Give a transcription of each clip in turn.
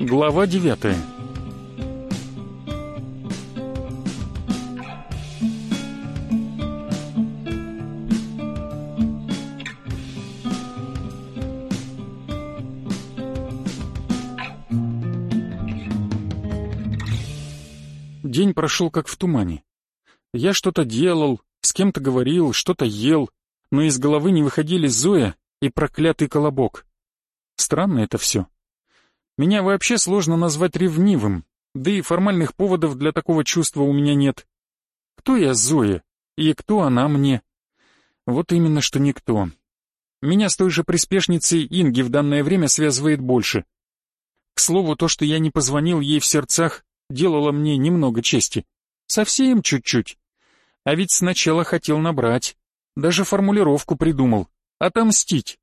Глава девятая День прошел как в тумане. Я что-то делал, с кем-то говорил, что-то ел, но из головы не выходили Зоя и проклятый колобок. Странно это все. Меня вообще сложно назвать ревнивым, да и формальных поводов для такого чувства у меня нет. Кто я Зоя, и кто она мне? Вот именно, что никто. Меня с той же приспешницей Инги в данное время связывает больше. К слову, то, что я не позвонил ей в сердцах, делало мне немного чести. Совсем чуть-чуть. А ведь сначала хотел набрать. Даже формулировку придумал. Отомстить.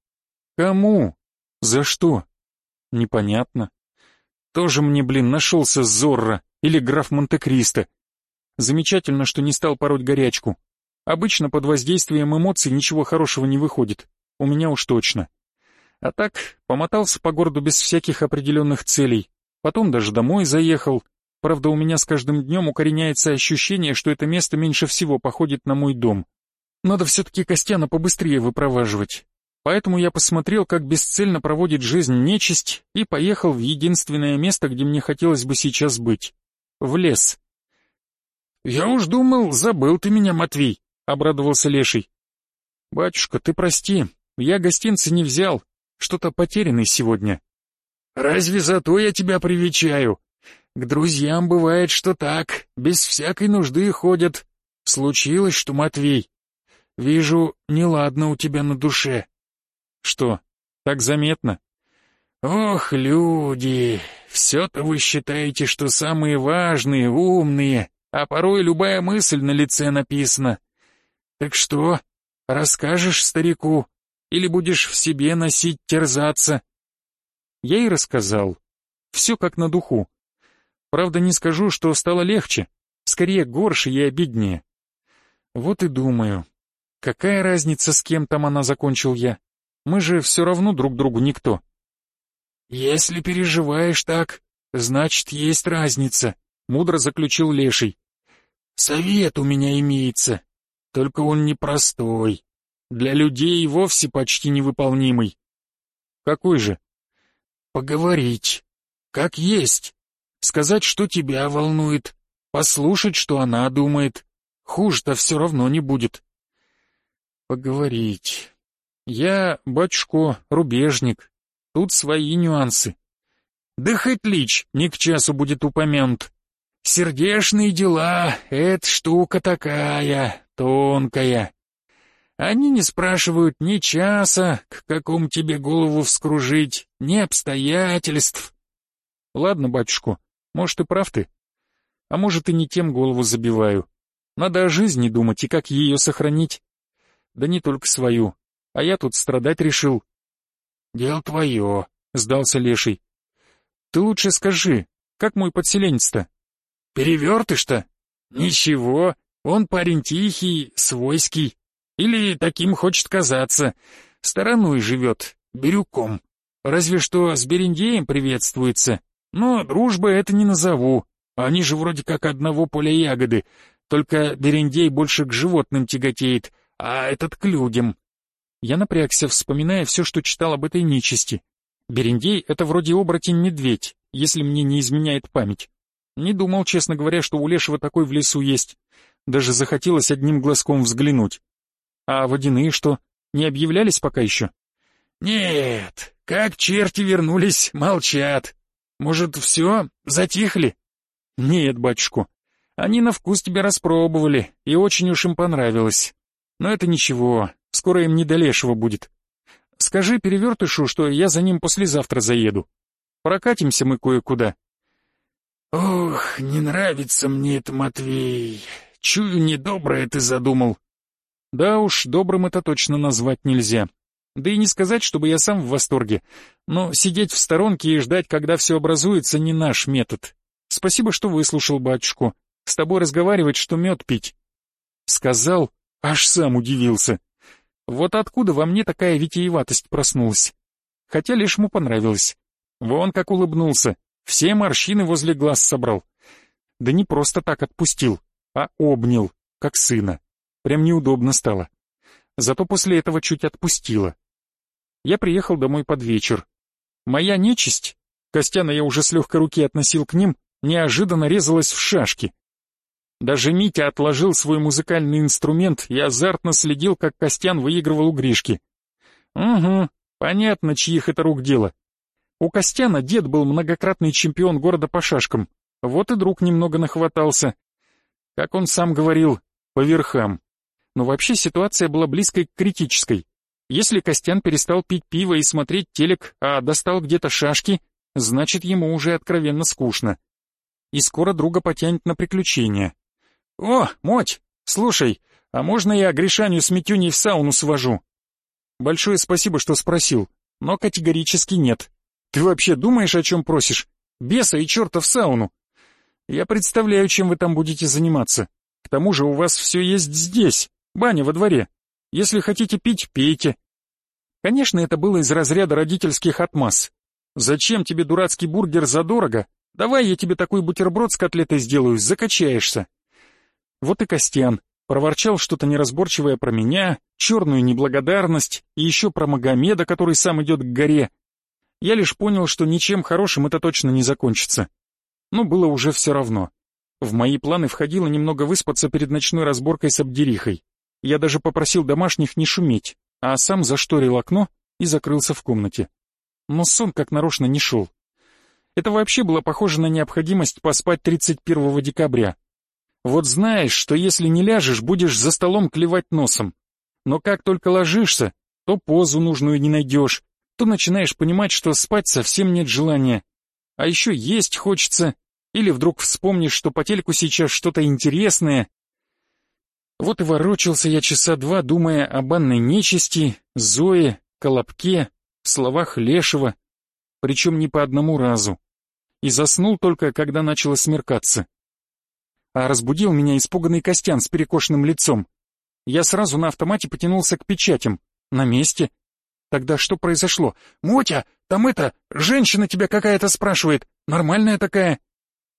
Кому? За что? Непонятно. Тоже мне, блин, нашелся Зорро или граф Монте-Кристо. Замечательно, что не стал пороть горячку. Обычно под воздействием эмоций ничего хорошего не выходит. У меня уж точно. А так, помотался по городу без всяких определенных целей. Потом даже домой заехал, Правда, у меня с каждым днем укореняется ощущение, что это место меньше всего походит на мой дом. Надо все-таки Костяна побыстрее выпроваживать. Поэтому я посмотрел, как бесцельно проводит жизнь нечисть, и поехал в единственное место, где мне хотелось бы сейчас быть. В лес. «Я уж думал, забыл ты меня, Матвей», — обрадовался Леший. «Батюшка, ты прости, я гостинцы не взял, что-то потерянный сегодня». «Разве зато я тебя привечаю?» К друзьям бывает, что так, без всякой нужды ходят. Случилось, что, Матвей, вижу, неладно у тебя на душе. Что, так заметно? Ох, люди, все-то вы считаете, что самые важные, умные, а порой любая мысль на лице написана. Так что, расскажешь старику или будешь в себе носить, терзаться? Я и рассказал. Все как на духу. Правда, не скажу, что стало легче, скорее горше и обиднее. Вот и думаю, какая разница, с кем там она закончил я? Мы же все равно друг другу никто. Если переживаешь так, значит, есть разница, мудро заключил Леший. Совет у меня имеется, только он непростой. Для людей и вовсе почти невыполнимый. Какой же? Поговорить. Как есть. Сказать, что тебя волнует, послушать, что она думает. Хуже-то все равно не будет. Поговорить. Я, батюшко, рубежник. Тут свои нюансы. Да хоть лич не к часу будет упомянут. Сердечные дела — это штука такая, тонкая. Они не спрашивают ни часа, к какому тебе голову вскружить, ни обстоятельств. Ладно, батюшку, может, и прав ты. А может, и не тем голову забиваю. Надо о жизни думать и как ее сохранить. Да не только свою. А я тут страдать решил. Дело твое, сдался Леший. Ты лучше скажи, как мой подселенец-то? Перевертыш-то? Ничего, он парень тихий, свойский. Или таким хочет казаться. Стороной живет, бирюком. Разве что с Берендеем приветствуется, но дружбы это не назову. Они же вроде как одного поля ягоды, только Берендей больше к животным тяготеет, а этот к людям. Я напрягся, вспоминая все, что читал об этой нечисти. Берендей — это вроде оборотень-медведь, если мне не изменяет память. Не думал, честно говоря, что у Лешего такой в лесу есть. Даже захотелось одним глазком взглянуть. А водяные что, не объявлялись пока еще? Нет, как черти вернулись, молчат. Может, все, затихли? Нет, батюшку. Они на вкус тебя распробовали, и очень уж им понравилось. Но это ничего, скоро им не до лешего будет. Скажи перевертышу, что я за ним послезавтра заеду. Прокатимся мы кое-куда. Ох, не нравится мне это, Матвей. Чую, недоброе ты задумал. Да уж, добрым это точно назвать нельзя. Да и не сказать, чтобы я сам в восторге. Но сидеть в сторонке и ждать, когда все образуется, не наш метод. Спасибо, что выслушал батюшку. С тобой разговаривать, что мед пить. Сказал, аж сам удивился. Вот откуда во мне такая витиеватость проснулась? Хотя лишь ему понравилось. Вон как улыбнулся, все морщины возле глаз собрал. Да не просто так отпустил, а обнял, как сына. Прям неудобно стало. Зато после этого чуть отпустило. Я приехал домой под вечер. Моя нечисть, Костяна я уже с легкой руки относил к ним, неожиданно резалась в шашки. Даже Митя отложил свой музыкальный инструмент и азартно следил, как Костян выигрывал у Гришки. Угу, понятно, чьих это рук дело. У Костяна дед был многократный чемпион города по шашкам, вот и друг немного нахватался. Как он сам говорил, по верхам. Но вообще ситуация была близкой к критической. Если Костян перестал пить пиво и смотреть телек, а достал где-то шашки, значит ему уже откровенно скучно. И скоро друга потянет на приключения. «О, Моть, слушай, а можно я Гришаню с Митюней в сауну свожу?» «Большое спасибо, что спросил, но категорически нет. Ты вообще думаешь, о чем просишь? Беса и черта в сауну!» «Я представляю, чем вы там будете заниматься. К тому же у вас все есть здесь, баня во дворе. Если хотите пить, пейте». Конечно, это было из разряда родительских отмаз. «Зачем тебе дурацкий бургер задорого? Давай я тебе такой бутерброд с котлетой сделаю, закачаешься». Вот и Костян проворчал что-то неразборчивое про меня, черную неблагодарность и еще про Магомеда, который сам идет к горе. Я лишь понял, что ничем хорошим это точно не закончится. Но было уже все равно. В мои планы входило немного выспаться перед ночной разборкой с Абдерихой. Я даже попросил домашних не шуметь, а сам зашторил окно и закрылся в комнате. Но сон как нарочно не шел. Это вообще было похоже на необходимость поспать 31 декабря, вот знаешь, что если не ляжешь, будешь за столом клевать носом. Но как только ложишься, то позу нужную не найдешь, то начинаешь понимать, что спать совсем нет желания. А еще есть хочется, или вдруг вспомнишь, что по телеку сейчас что-то интересное. Вот и ворочался я часа два, думая о банной нечисти, Зое, Колобке, словах Лешего, причем не по одному разу. И заснул только, когда начало смеркаться а разбудил меня испуганный Костян с перекошенным лицом. Я сразу на автомате потянулся к печатям. На месте. Тогда что произошло? «Мотя, там это, женщина тебя какая-то спрашивает. Нормальная такая?»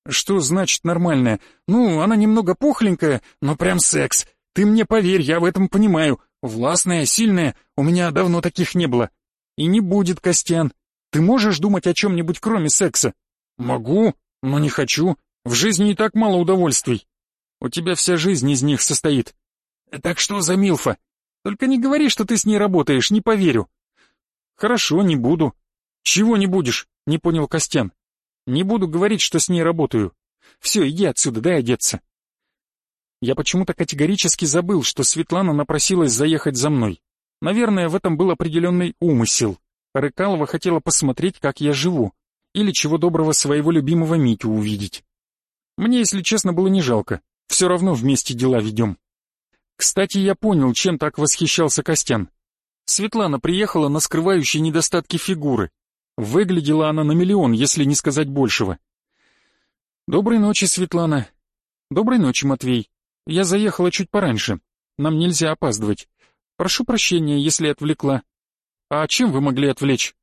«Что значит нормальная? Ну, она немного пухленькая, но прям секс. Ты мне поверь, я в этом понимаю. Властная, сильная, у меня давно таких не было. И не будет, Костян. Ты можешь думать о чем-нибудь кроме секса?» «Могу, но не хочу. В жизни и так мало удовольствий. У тебя вся жизнь из них состоит. Так что за Милфа? Только не говори, что ты с ней работаешь, не поверю. Хорошо, не буду. Чего не будешь? Не понял Костян. Не буду говорить, что с ней работаю. Все, иди отсюда, дай одеться. Я почему-то категорически забыл, что Светлана напросилась заехать за мной. Наверное, в этом был определенный умысел. Рыкалова хотела посмотреть, как я живу, или чего доброго своего любимого Митю увидеть. Мне, если честно, было не жалко. Все равно вместе дела ведем. Кстати, я понял, чем так восхищался Костян. Светлана приехала на скрывающие недостатки фигуры. Выглядела она на миллион, если не сказать большего. «Доброй ночи, Светлана». «Доброй ночи, Матвей. Я заехала чуть пораньше. Нам нельзя опаздывать. Прошу прощения, если отвлекла». «А чем вы могли отвлечь?»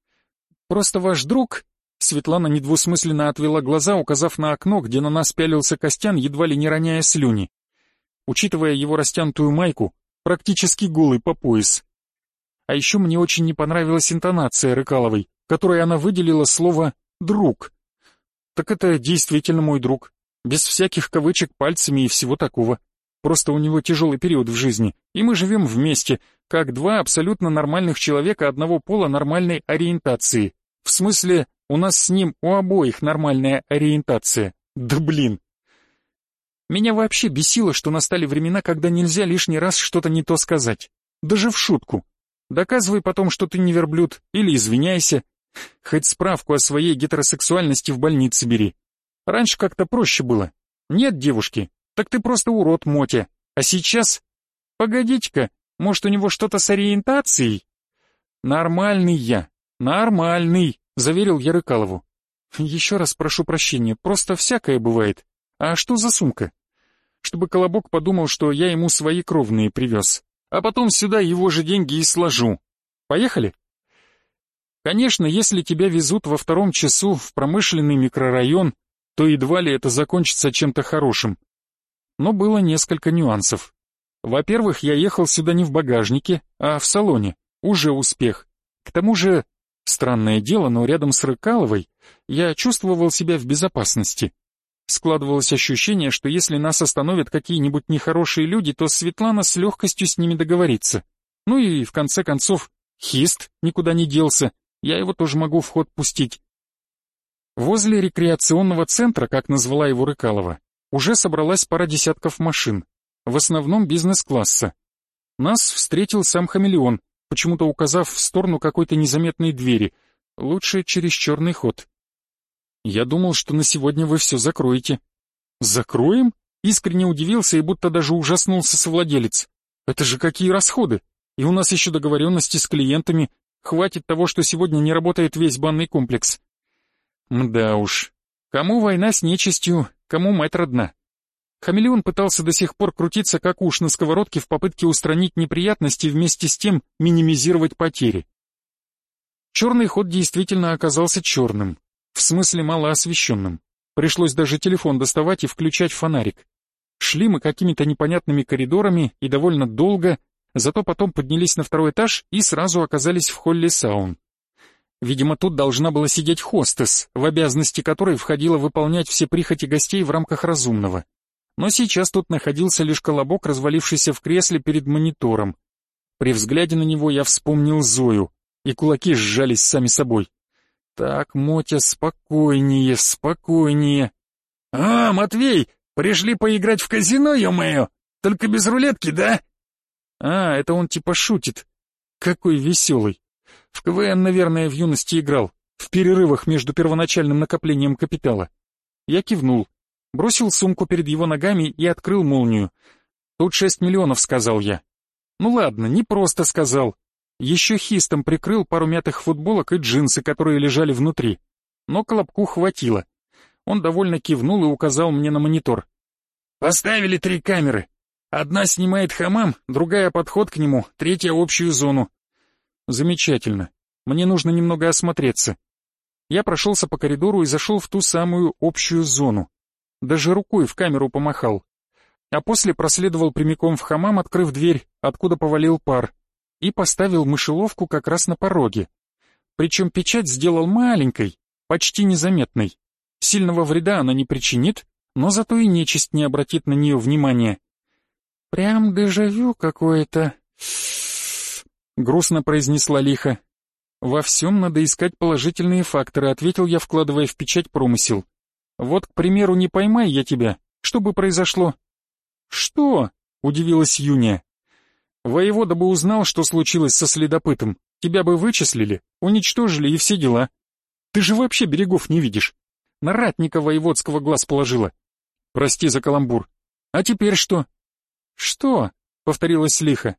«Просто ваш друг Светлана недвусмысленно отвела глаза, указав на окно, где на нас пялился Костян, едва ли не роняя слюни. Учитывая его растянутую майку, практически голый по пояс. А еще мне очень не понравилась интонация Рыкаловой, которой она выделила слово «друг». Так это действительно мой друг, без всяких кавычек пальцами и всего такого. Просто у него тяжелый период в жизни, и мы живем вместе, как два абсолютно нормальных человека одного пола нормальной ориентации. В смысле, у нас с ним у обоих нормальная ориентация. Да блин. Меня вообще бесило, что настали времена, когда нельзя лишний раз что-то не то сказать. Даже в шутку. Доказывай потом, что ты не верблюд, или извиняйся. Хоть справку о своей гетеросексуальности в больнице бери. Раньше как-то проще было. Нет девушки, так ты просто урод, Мотя. А сейчас... Погодите-ка, может у него что-то с ориентацией? Нормальный я, нормальный. — заверил я Рыкалову. «Еще раз прошу прощения, просто всякое бывает. А что за сумка?» Чтобы Колобок подумал, что я ему свои кровные привез. а потом сюда его же деньги и сложу. Поехали? Конечно, если тебя везут во втором часу в промышленный микрорайон, то едва ли это закончится чем-то хорошим. Но было несколько нюансов. Во-первых, я ехал сюда не в багажнике, а в салоне. Уже успех. К тому же, странное дело, но рядом с Рыкаловой я чувствовал себя в безопасности. Складывалось ощущение, что если нас остановят какие-нибудь нехорошие люди, то Светлана с легкостью с ними договорится. Ну и, в конце концов, Хист никуда не делся, я его тоже могу в ход пустить. Возле рекреационного центра, как назвала его Рыкалова, уже собралась пара десятков машин, в основном бизнес-класса. Нас встретил сам хамелеон, почему-то указав в сторону какой-то незаметной двери, лучше через черный ход. Я думал, что на сегодня вы все закроете. Закроем? Искренне удивился и будто даже ужаснулся совладелец. Это же какие расходы! И у нас еще договоренности с клиентами. Хватит того, что сегодня не работает весь банный комплекс. Мда уж. Кому война с нечистью, кому мать родна. Хамелеон пытался до сих пор крутиться как уж на сковородке в попытке устранить неприятности вместе с тем минимизировать потери. Черный ход действительно оказался черным, в смысле малоосвещенным. Пришлось даже телефон доставать и включать фонарик. Шли мы какими-то непонятными коридорами и довольно долго, зато потом поднялись на второй этаж и сразу оказались в холле саун. Видимо, тут должна была сидеть хостес, в обязанности которой входило выполнять все прихоти гостей в рамках разумного. Но сейчас тут находился лишь колобок, развалившийся в кресле перед монитором. При взгляде на него я вспомнил Зою, и кулаки сжались сами собой. «Так, Мотя, спокойнее, спокойнее». «А, Матвей, пришли поиграть в казино, ё-моё? Только без рулетки, да?» А, это он типа шутит. Какой веселый. В КВН, наверное, в юности играл, в перерывах между первоначальным накоплением капитала. Я кивнул, бросил сумку перед его ногами и открыл молнию. «Тут шесть миллионов», — сказал я. «Ну ладно, не просто сказал. Еще хистом прикрыл пару мятых футболок и джинсы, которые лежали внутри. Но Колобку хватило. Он довольно кивнул и указал мне на монитор. «Поставили три камеры. Одна снимает хамам, другая подход к нему, третья общую зону. Замечательно. Мне нужно немного осмотреться. Я прошелся по коридору и зашел в ту самую общую зону. Даже рукой в камеру помахал. А после проследовал прямиком в хамам, открыв дверь, откуда повалил пар, и поставил мышеловку как раз на пороге. Причем печать сделал маленькой, почти незаметной. Сильного вреда она не причинит, но зато и нечисть не обратит на нее внимания. «Прям дежавю какое-то», — грустно произнесла лихо. «Во всем надо искать положительные факторы», — ответил я, вкладывая в печать промысел. «Вот, к примеру, не поймай я тебя. Что бы произошло?» «Что?» — удивилась Юния. «Воевода бы узнал, что случилось со следопытом. Тебя бы вычислили, уничтожили и все дела. Ты же вообще берегов не видишь. На ратника воеводского глаз положила. Прости за каламбур. А теперь что?» «Что?» — повторилась лихо.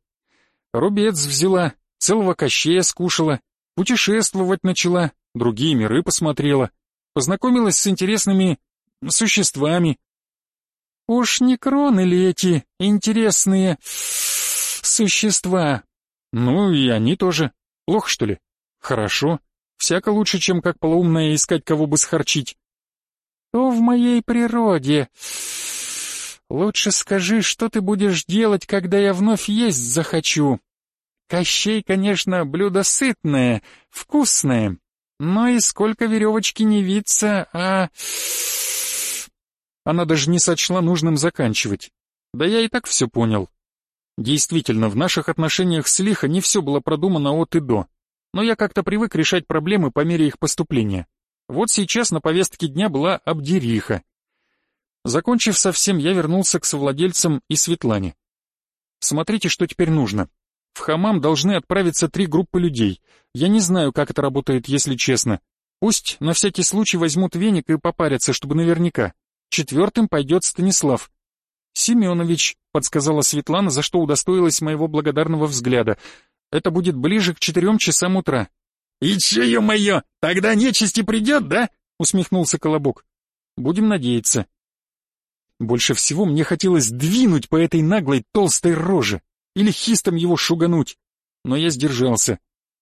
«Рубец взяла, целого кощея скушала, путешествовать начала, другие миры посмотрела, познакомилась с интересными существами». «Уж не кроны ли эти интересные существа?» «Ну и они тоже. Плохо, что ли?» «Хорошо. Всяко лучше, чем как полоумная искать кого бы схорчить». «То в моей природе...» Лучше скажи, что ты будешь делать, когда я вновь есть захочу. Кощей, конечно, блюдо сытное, вкусное, но и сколько веревочки не виться, а... Она даже не сочла нужным заканчивать. Да я и так все понял. Действительно, в наших отношениях с Лихо не все было продумано от и до, но я как-то привык решать проблемы по мере их поступления. Вот сейчас на повестке дня была Абдериха, Закончив совсем, я вернулся к совладельцам и Светлане. Смотрите, что теперь нужно. В хамам должны отправиться три группы людей. Я не знаю, как это работает, если честно. Пусть на всякий случай возьмут веник и попарятся, чтобы наверняка. Четвертым пойдет Станислав. «Семенович», — подсказала Светлана, за что удостоилась моего благодарного взгляда. «Это будет ближе к четырем часам утра». «И че, ё-моё, тогда нечисти придет, да?» — усмехнулся Колобок. «Будем надеяться». Больше всего мне хотелось двинуть по этой наглой толстой роже. Или хистом его шугануть. Но я сдержался.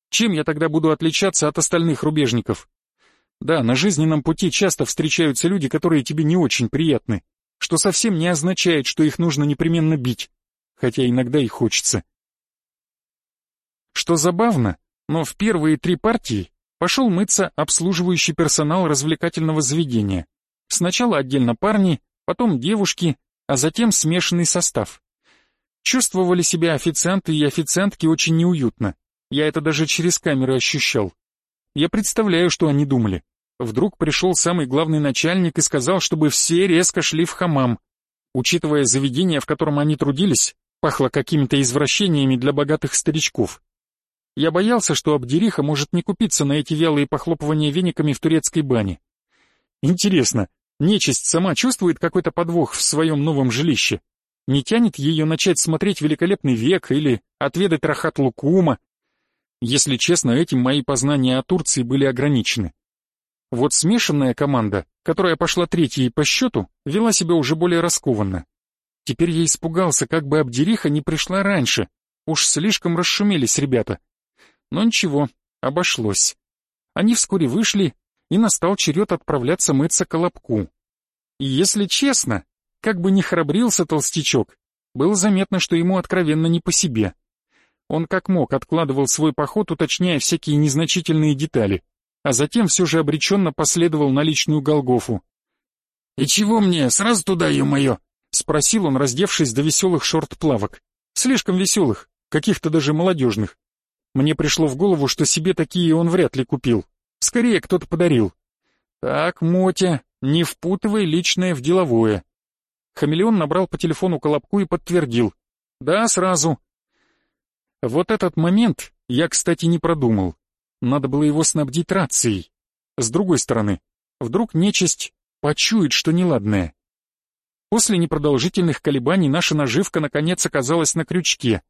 Чем я тогда буду отличаться от остальных рубежников? Да, на жизненном пути часто встречаются люди, которые тебе не очень приятны, что совсем не означает, что их нужно непременно бить, хотя иногда и хочется. Что забавно, но в первые три партии пошел мыться обслуживающий персонал развлекательного заведения. Сначала отдельно парни, потом девушки, а затем смешанный состав. Чувствовали себя официанты и официантки очень неуютно. Я это даже через камеры ощущал. Я представляю, что они думали. Вдруг пришел самый главный начальник и сказал, чтобы все резко шли в хамам. Учитывая заведение, в котором они трудились, пахло какими-то извращениями для богатых старичков. Я боялся, что Абдериха может не купиться на эти вялые похлопывания вениками в турецкой бане. Интересно, нечисть сама чувствует какой-то подвох в своем новом жилище? Не тянет ее начать смотреть «Великолепный век» или отведать Рахат Лукума? Если честно, этим мои познания о Турции были ограничены. Вот смешанная команда, которая пошла третьей по счету, вела себя уже более раскованно. Теперь я испугался, как бы Абдериха не пришла раньше. Уж слишком расшумелись ребята. Но ничего, обошлось. Они вскоре вышли, и настал черед отправляться мыться Колобку. И если честно, как бы ни храбрился толстячок, было заметно, что ему откровенно не по себе. Он как мог откладывал свой поход, уточняя всякие незначительные детали, а затем все же обреченно последовал на личную Голгофу. «И чего мне, сразу туда, ё-моё?» — спросил он, раздевшись до веселых шорт-плавок. Слишком веселых, каких-то даже молодежных. Мне пришло в голову, что себе такие он вряд ли купил. Скорее, кто-то подарил. Так, Мотя, не впутывай личное в деловое. Хамелеон набрал по телефону Колобку и подтвердил. Да, сразу. Вот этот момент я, кстати, не продумал. Надо было его снабдить рацией. С другой стороны, вдруг нечисть почует, что неладное. После непродолжительных колебаний наша наживка наконец оказалась на крючке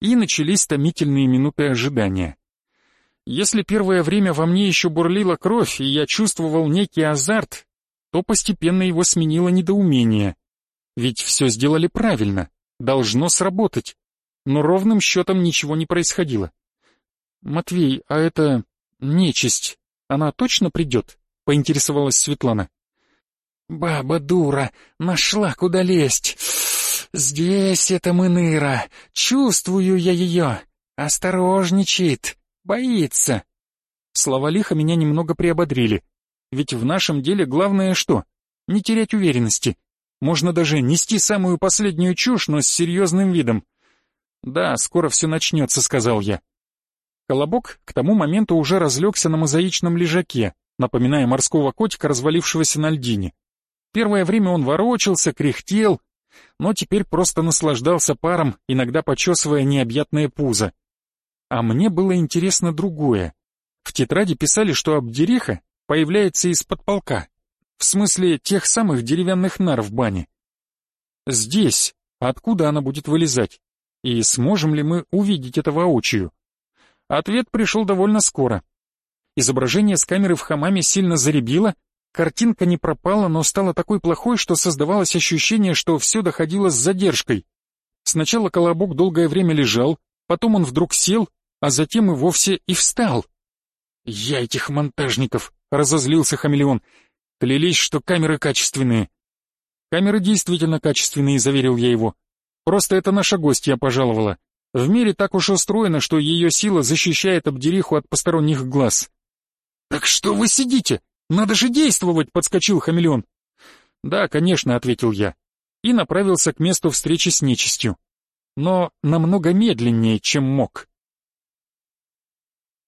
и начались томительные минуты ожидания. Если первое время во мне еще бурлила кровь, и я чувствовал некий азарт, то постепенно его сменило недоумение. Ведь все сделали правильно, должно сработать, но ровным счетом ничего не происходило. «Матвей, а это нечисть, она точно придет?» — поинтересовалась Светлана. «Баба дура, нашла куда лезть!» «Здесь это Мыныра, чувствую я ее, осторожничает, боится». Слова лиха меня немного приободрили, ведь в нашем деле главное что? Не терять уверенности. Можно даже нести самую последнюю чушь, но с серьезным видом. «Да, скоро все начнется», — сказал я. Колобок к тому моменту уже разлегся на мозаичном лежаке, напоминая морского котика, развалившегося на льдине. Первое время он ворочался, кряхтел, но теперь просто наслаждался паром, иногда почесывая необъятное пузо. А мне было интересно другое. В тетради писали, что Абдериха появляется из-под полка, в смысле тех самых деревянных нар в бане. Здесь, откуда она будет вылезать? И сможем ли мы увидеть это воочию? Ответ пришел довольно скоро. Изображение с камеры в хамаме сильно заребило, Картинка не пропала, но стала такой плохой, что создавалось ощущение, что все доходило с задержкой. Сначала колобок долгое время лежал, потом он вдруг сел, а затем и вовсе и встал. «Я этих монтажников!» — разозлился хамелеон. «Клялись, что камеры качественные». «Камеры действительно качественные», — заверил я его. «Просто это наша гостья пожаловала. В мире так уж устроено, что ее сила защищает Абдериху от посторонних глаз». «Так что вы сидите?» «Надо же действовать!» — подскочил хамелеон. «Да, конечно», — ответил я, и направился к месту встречи с нечистью. Но намного медленнее, чем мог.